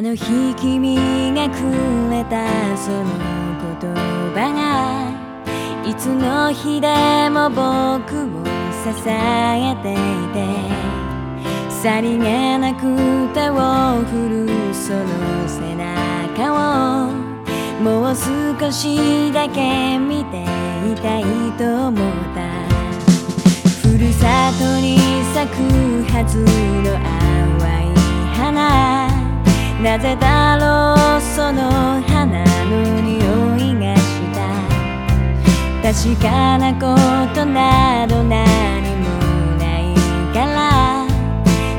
あの日君がくれたその言葉がいつの日でも僕を支えていてさりげなく手を振るその背中をもう少しだけ見ていたいと思った。ふるさとに咲くはずの淡い花。なぜだろうその花の匂いがした。確かなことなど何もないから。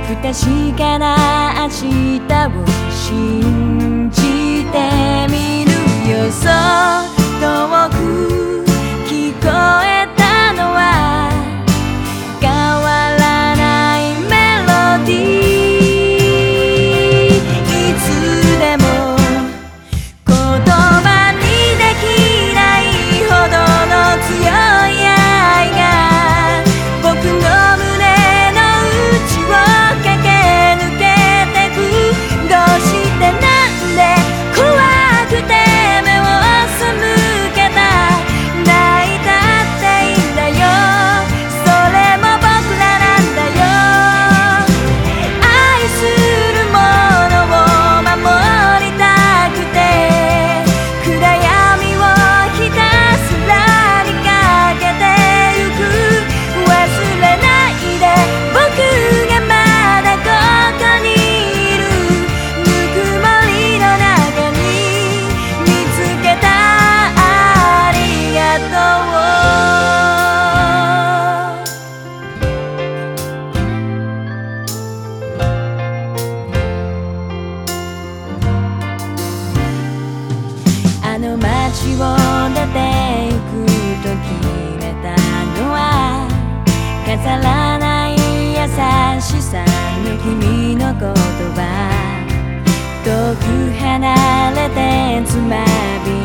不確かな明日を信じてみるよ。離れてつまびい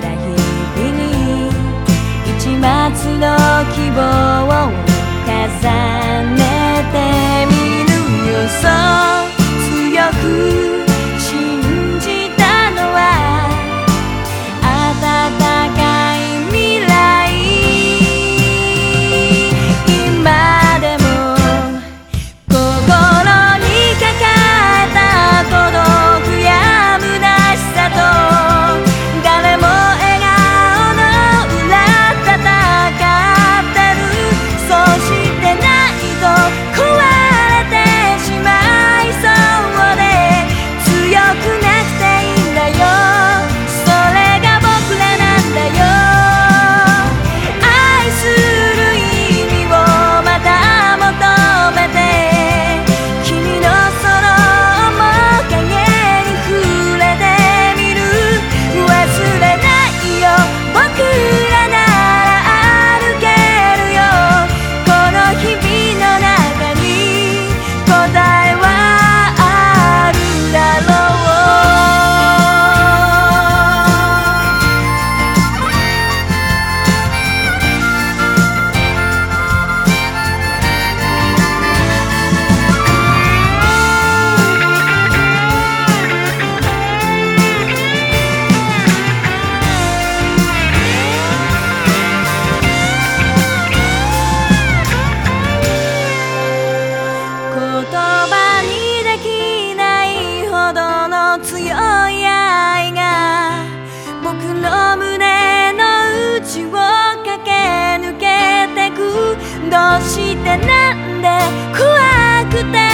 た日々に一松の希望を重ねしてなんで怖くて